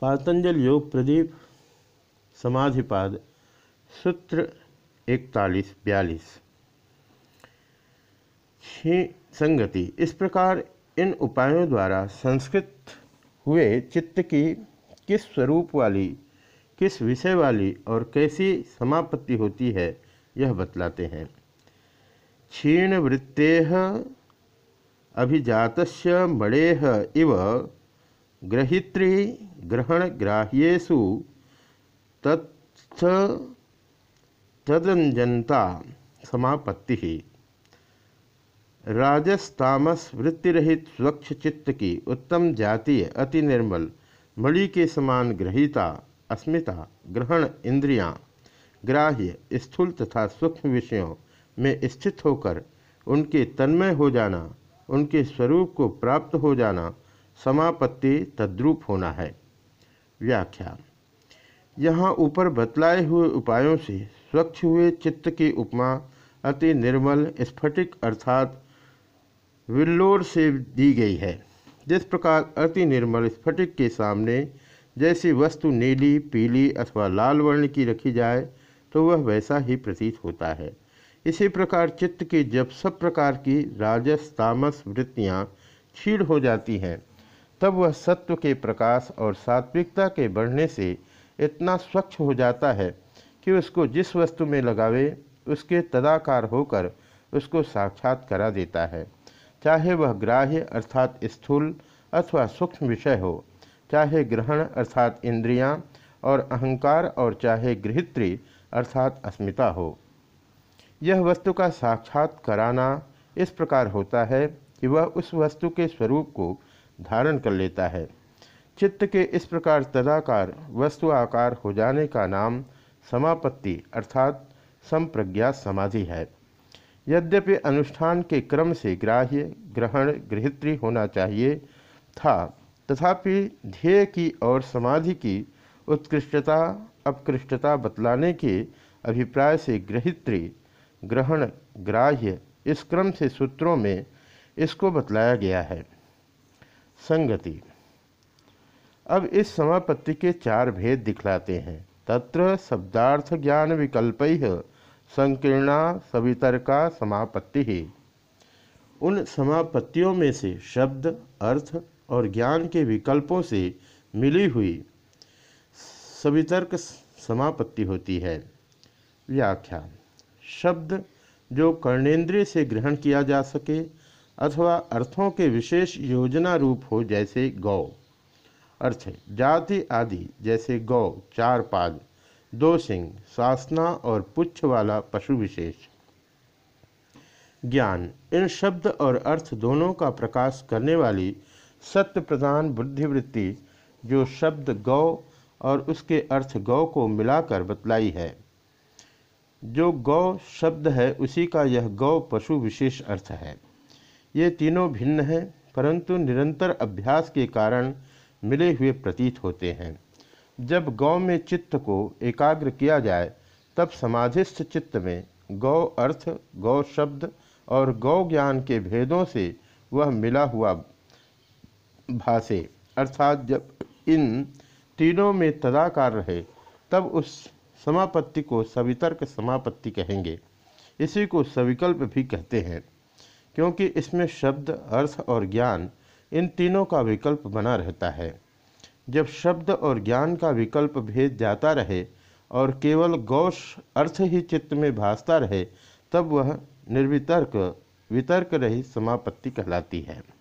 पातंजल योग प्रदीप, समाधिपाद, सूत्र इकतालीस बयालीस। संगति, इस प्रकार इन उपायों द्वारा संस्कृत हुए चित्त की किस स्वरूप वाली, किस विषय वाली और कैसी समापत्ति होती है, यह बतलाते हैं। क्षीण वृत्ते अभिजात मणेह इव ग्रहित्री ग्रहण ग्राह्यु तत्थ तदंजनता समापत्ति। ही राजस्तामस वृत्तिरहित स्वच्छ चित्त की उत्तम जातीय अति निर्मल मणि के समान ग्रहिता, अस्मिता, ग्रहण इंद्रियाँ, ग्राह्य, स्थूल तथा सूक्ष्म विषयों में स्थित होकर उनके तन्मय हो जाना, उनके स्वरूप को प्राप्त हो जाना समापत्ति तद्रूप होना है। व्याख्या। यहाँ ऊपर बतलाए हुए उपायों से स्वच्छ हुए चित्त की उपमा अति निर्मल, स्फटिक अर्थात विल्लोर से दी गई है। जिस प्रकार अति निर्मल, स्फटिक के सामने जैसी वस्तु नीली, पीली अथवा लाल वर्ण की रखी जाए तो वह वैसा ही प्रतीत होता है। इसी प्रकार चित्त की जब सब प्रकार की राजस, तामस वृत्तियाँ छीड़ हो जाती हैं तब वह सत्व के प्रकाश और सात्विकता के बढ़ने से इतना स्वच्छ हो जाता है कि उसको जिस वस्तु में लगावे, उसके तदाकार होकर उसको साक्षात करा देता है। चाहे वह ग्राह्य अर्थात स्थूल अथवा सूक्ष्म विषय हो, चाहे ग्रहण अर्थात इंद्रियाँ और अहंकार और चाहे गृहित्री अर्थात अस्मिता हो। यह वस्तु का साक्षात कराना इस प्रकार होता है कि वह उस वस्तु के स्वरूप को धारण कर लेता है। चित्त के इस प्रकार तदाकार वस्तु आकार हो जाने का नाम समापत्ति अर्थात संप्रज्ञा समाधि है। यद्यपि अनुष्ठान के क्रम से ग्राह्य, ग्रहण, गृहित्री होना चाहिए था, तथापि ध्येय की और समाधि की उत्कृष्टता, अपकृष्टता बतलाने के अभिप्राय से गृहित्री, ग्रहण, ग्राह्य इस क्रम से सूत्रों में इसको बतलाया गया है। संगति। अब इस समापत्ति के चार भेद दिखलाते हैं। तत्र शब्दार्थ ज्ञान विकल्प संकीर्णा सवितर्का समापत्ति। ही उन समापत्तियों में से शब्द, अर्थ और ज्ञान के विकल्पों से मिली हुई सवितर्क समापत्ति होती है। व्याख्या। शब्द जो कर्णेंद्रिय से ग्रहण किया जा सके अथवा अर्थों के विशेष योजना रूप हो जैसे गौ। अर्थ जाति आदि जैसे गौ, चार पाद, दो सिंह, सासना और पुच्छ वाला पशु विशेष। ज्ञान, इन शब्द और अर्थ दोनों का प्रकाश करने वाली सत्य प्रधान बुद्धिवृत्ति, जो शब्द गौ और उसके अर्थ गौ को मिलाकर बतलाई है। जो गौ शब्द है, उसी का यह गौ पशु विशेष अर्थ है। ये तीनों भिन्न हैं, परंतु निरंतर अभ्यास के कारण मिले हुए प्रतीत होते हैं। जब गौ में चित्त को एकाग्र किया जाए, तब समाधिस्थ चित्त में गौ अर्थ, गौ शब्द और गौ ज्ञान के भेदों से वह मिला हुआ भाषे अर्थात जब इन तीनों में तदाकार रहे, तब उस समापत्ति को सवितर्क समापत्ति कहेंगे। इसी को सविकल्प भी कहते हैं। क्योंकि इसमें शब्द, अर्थ और ज्ञान इन तीनों का विकल्प बना रहता है। जब शब्द और ज्ञान का विकल्प भेद जाता रहे और केवल गौश अर्थ ही चित्त में भासता रहे, तब वह निर्वितर्क, वितर्क रही समापत्ति कहलाती है।